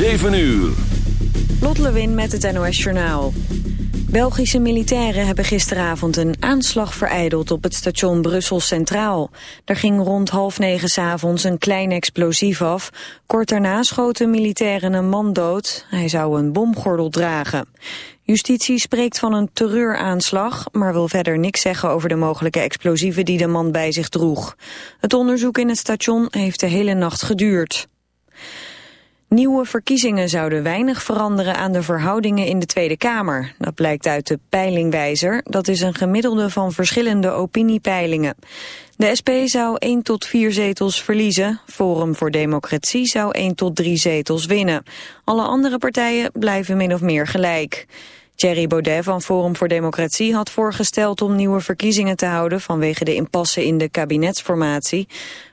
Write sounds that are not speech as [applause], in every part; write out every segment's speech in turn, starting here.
7 uur. Lot Lewin met het NOS Journaal. Belgische militairen hebben gisteravond een aanslag vereideld op het station Brussel Centraal. Er ging rond half negen s'avonds een klein explosief af. Kort daarna schoten militairen een man dood. Hij zou een bomgordel dragen. Justitie spreekt van een terreuraanslag, maar wil verder niks zeggen over de mogelijke explosieven die de man bij zich droeg. Het onderzoek in het station heeft de hele nacht geduurd. Nieuwe verkiezingen zouden weinig veranderen aan de verhoudingen in de Tweede Kamer. Dat blijkt uit de peilingwijzer. Dat is een gemiddelde van verschillende opiniepeilingen. De SP zou 1 tot 4 zetels verliezen. Forum voor Democratie zou 1 tot 3 zetels winnen. Alle andere partijen blijven min of meer gelijk. Thierry Baudet van Forum voor Democratie had voorgesteld om nieuwe verkiezingen te houden vanwege de impasse in de kabinetsformatie.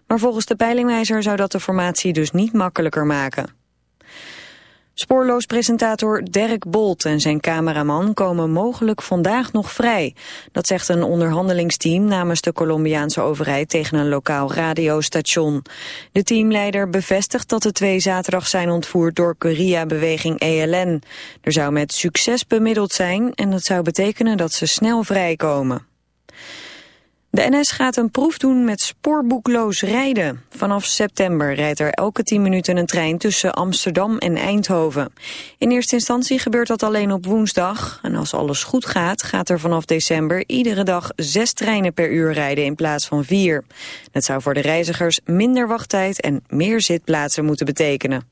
Maar volgens de peilingwijzer zou dat de formatie dus niet makkelijker maken. Spoorloos presentator Dirk Bolt en zijn cameraman komen mogelijk vandaag nog vrij. Dat zegt een onderhandelingsteam namens de Colombiaanse overheid tegen een lokaal radiostation. De teamleider bevestigt dat de twee zaterdag zijn ontvoerd door Korea-beweging ELN. Er zou met succes bemiddeld zijn en dat zou betekenen dat ze snel vrijkomen. De NS gaat een proef doen met spoorboekloos rijden. Vanaf september rijdt er elke 10 minuten een trein tussen Amsterdam en Eindhoven. In eerste instantie gebeurt dat alleen op woensdag. En als alles goed gaat, gaat er vanaf december iedere dag zes treinen per uur rijden in plaats van vier. Dat zou voor de reizigers minder wachttijd en meer zitplaatsen moeten betekenen.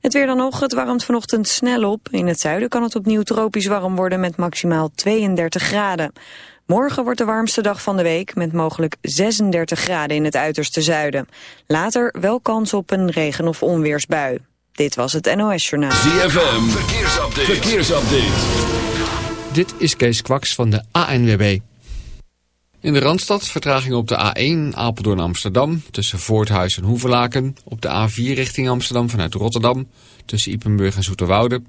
Het weer dan nog, het warmt vanochtend snel op. In het zuiden kan het opnieuw tropisch warm worden met maximaal 32 graden. Morgen wordt de warmste dag van de week met mogelijk 36 graden in het uiterste zuiden. Later wel kans op een regen- of onweersbui. Dit was het NOS Journaal. ZFM, verkeersupdate. verkeersupdate. Dit is Kees Kwaks van de ANWB. In de Randstad vertraging op de A1 Apeldoorn Amsterdam tussen Voorthuis en Hoevelaken. Op de A4 richting Amsterdam vanuit Rotterdam tussen Ipenburg en Zoeterwoude.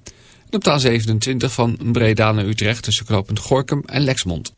En op de A27 van Breda naar Utrecht tussen Knopend Gorkum en Lexmond.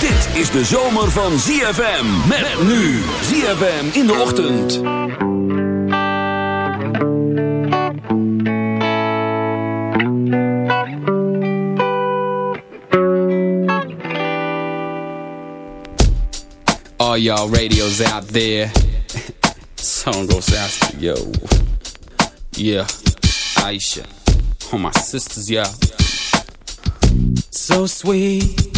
Dit is de zomer van ZFM. Met nu. ZFM in de ochtend. All y'all radios out there. [laughs] Song goes out to yo. Yeah, Aisha. All my sisters, yeah. So sweet,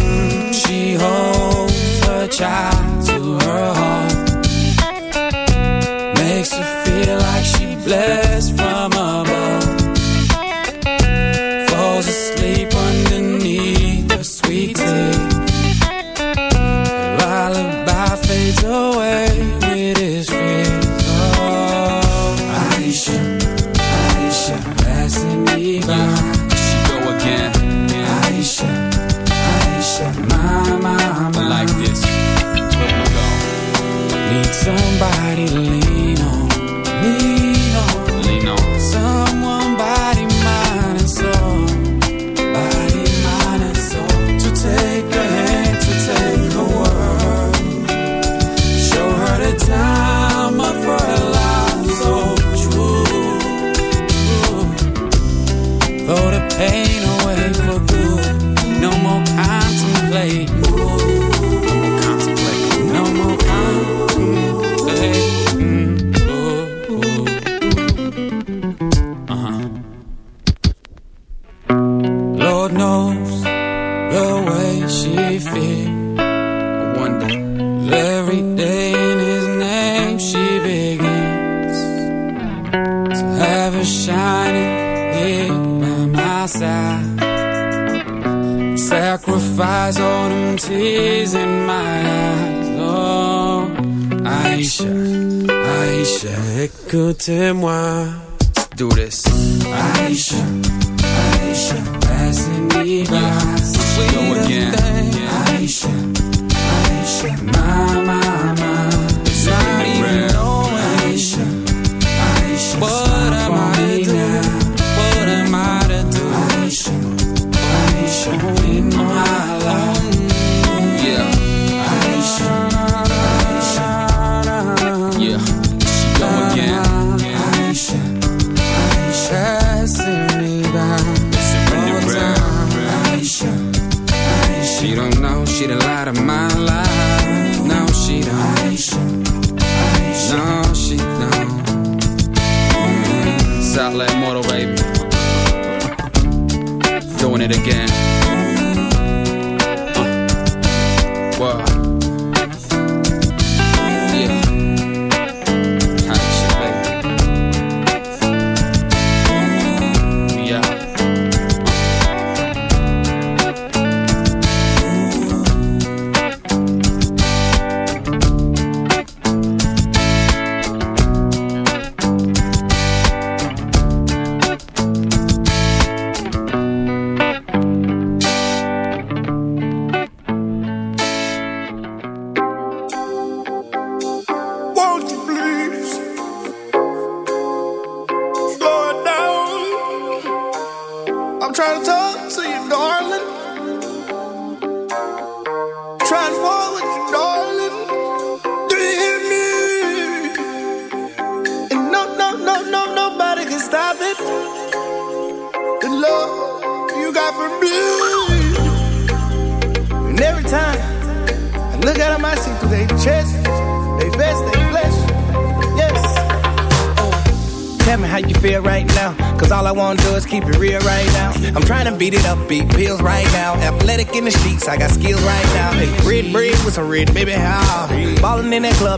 child.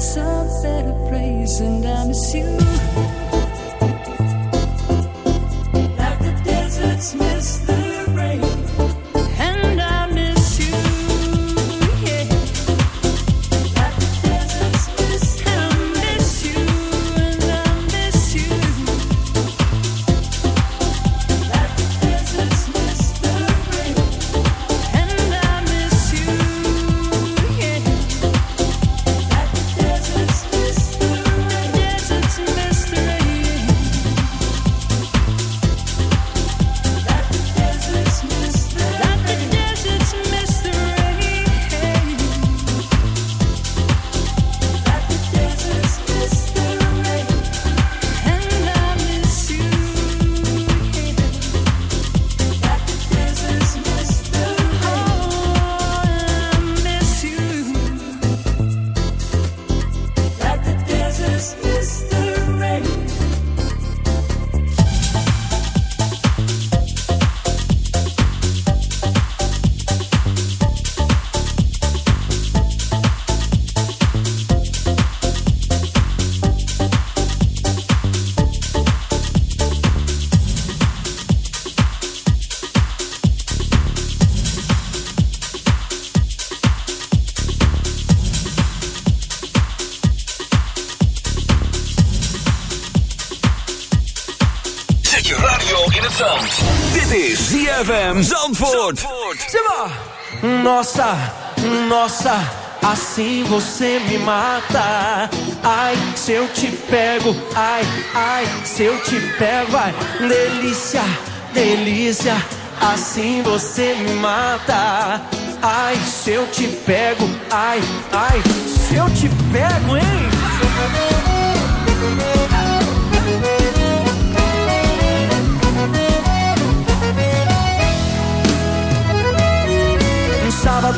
Found some better place, and I miss you. ZFM Zandvoort. Nossa, nossa, assim você me mata. Ai, se eu te pego, ai, ai, se eu te pego, ai, delícia, delícia, assim você me mata. Ai, se eu te pego, ai, ai, se eu te pego, hein?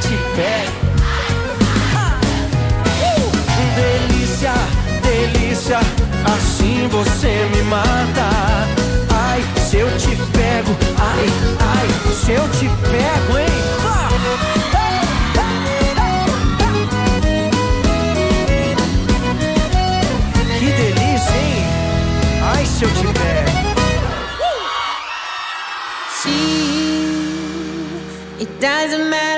Te pego. Uh! Delícia, delícia, assim você me mata. Ai, se eu te pego, ai, ai, se eu te pego, hein? Que delícia, hein? Ai, se eu te pego. It doesn't matter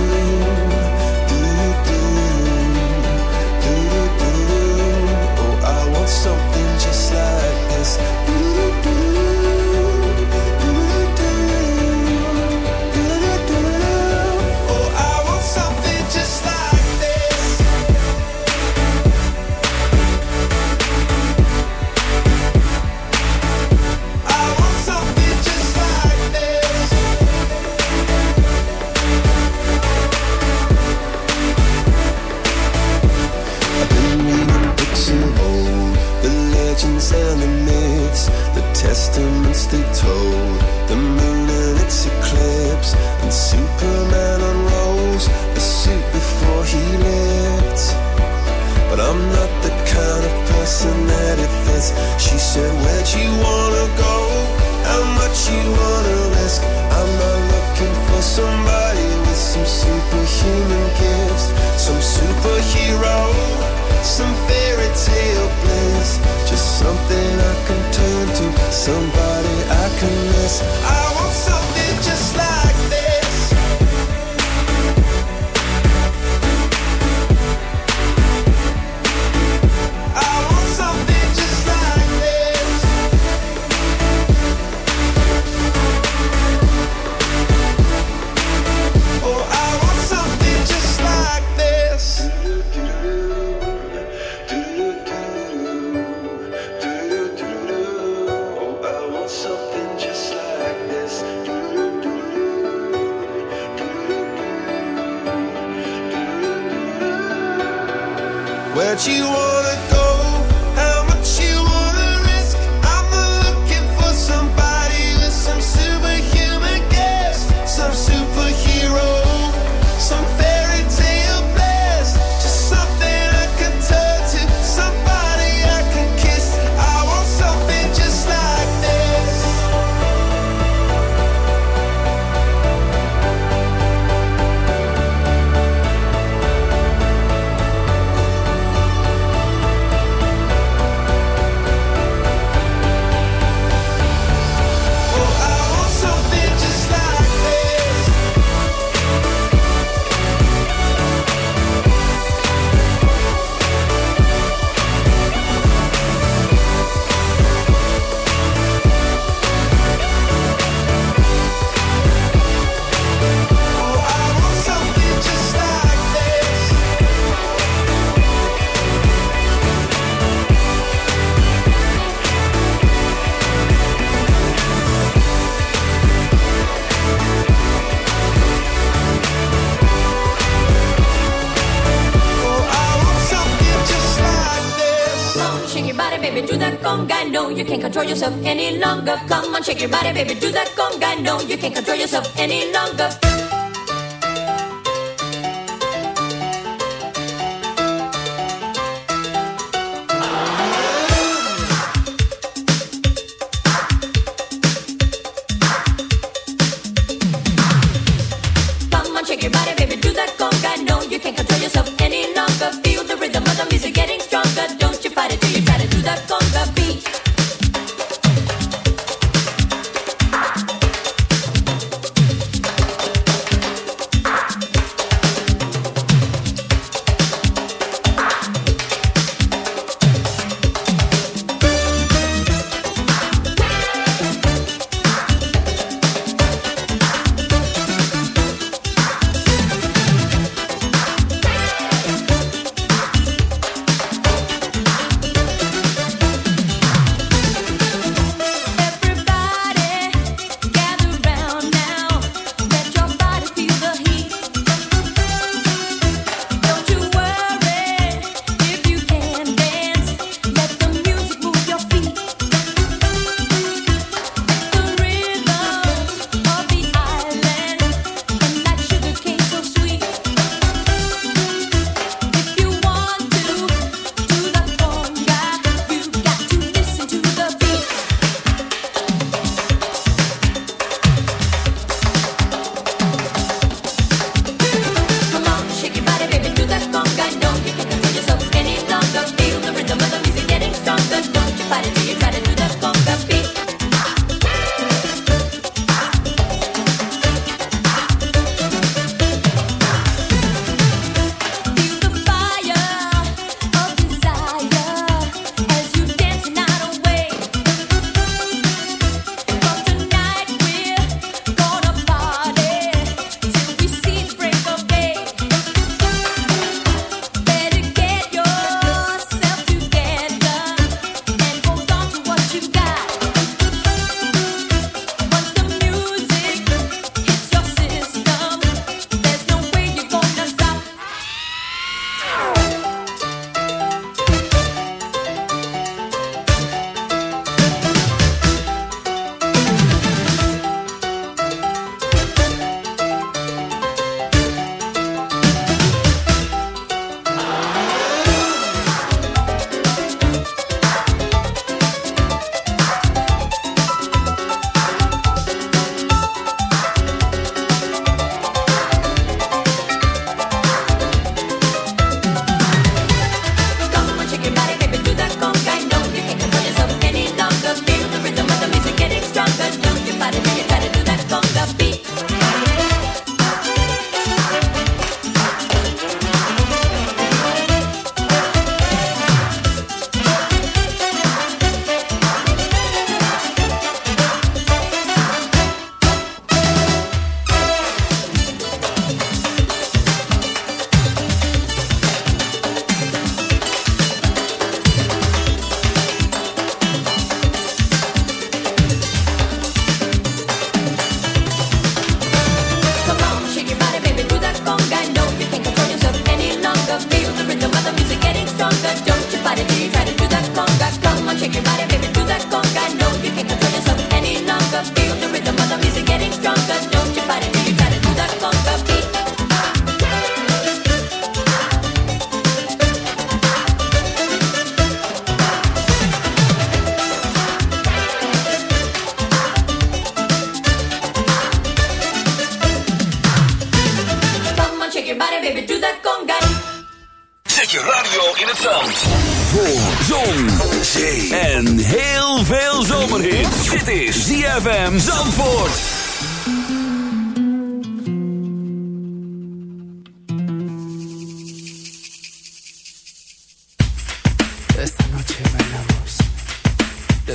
on, shake your body, baby, do that conga. No, you can't control yourself.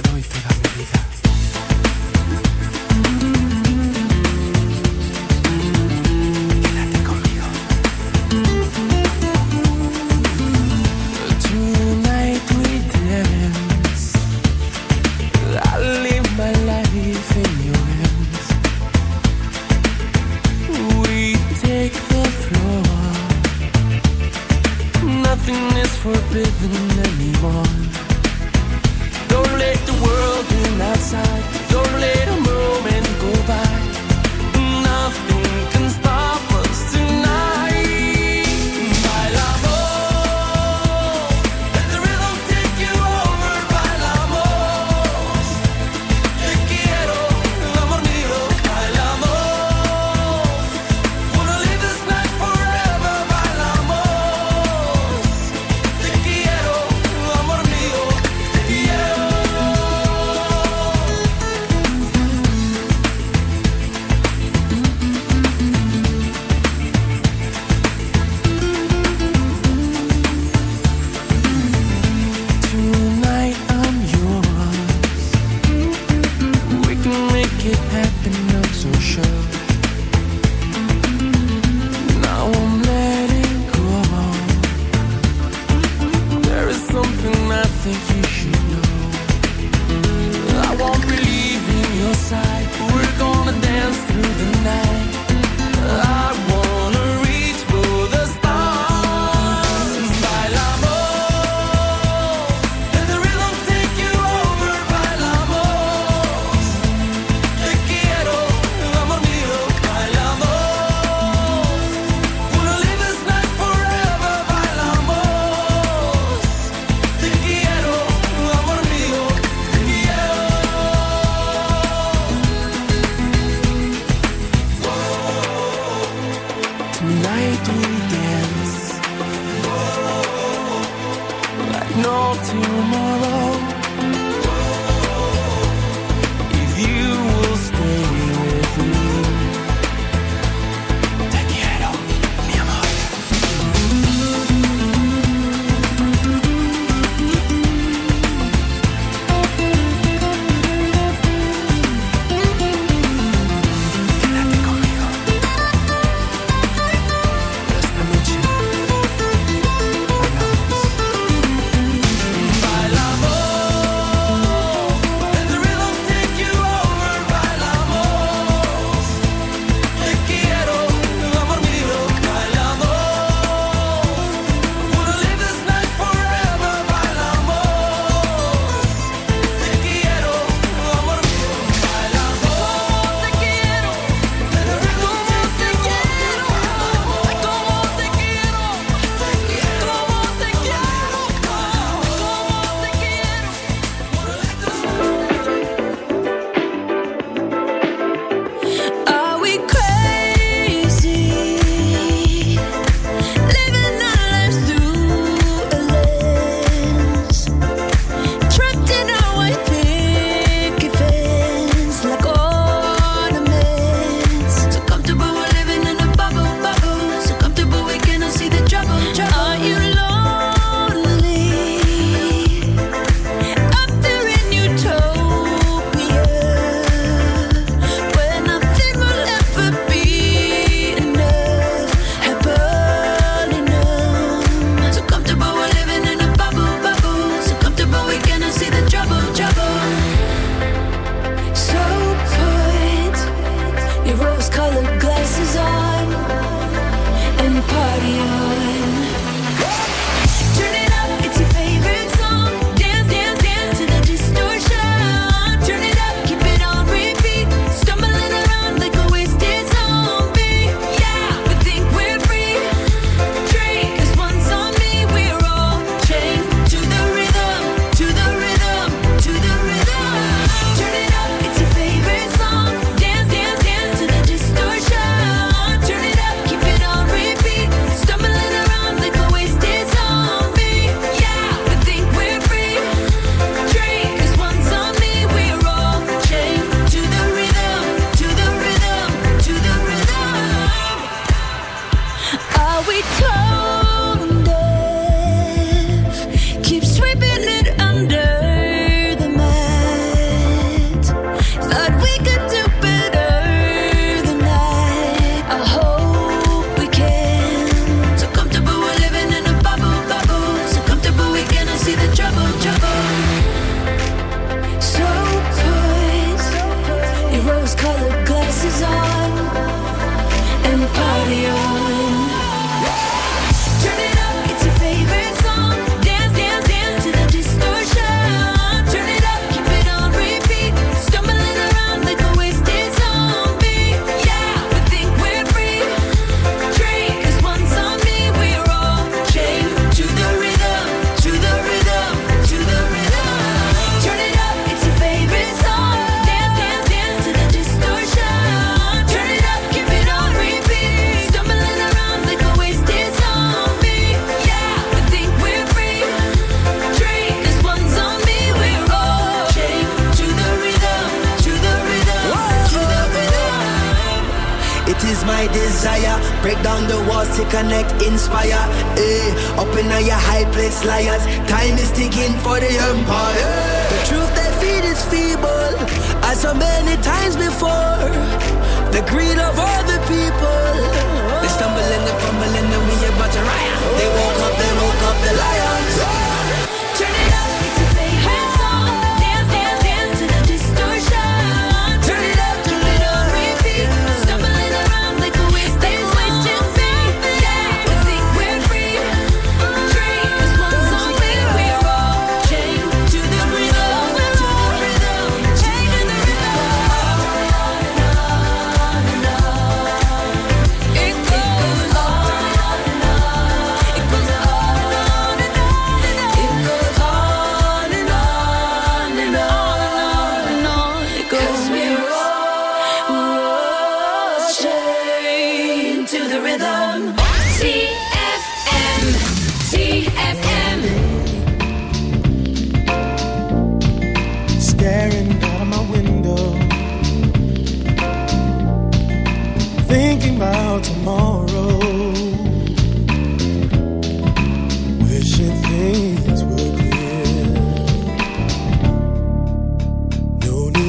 Te doy toda mi vida. It's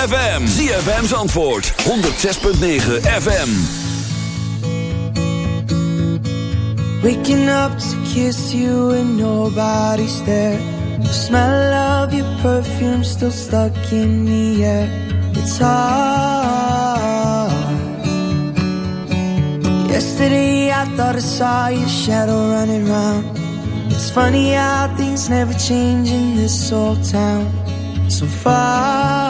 ZFM. ZFM's antwoord, 106.9 FM. Waking up to kiss you and nobody's there. The smell of your perfume still stuck in the air. It's hard. Yesterday I thought I saw your shadow running round. It's funny how things never change in this old town. So far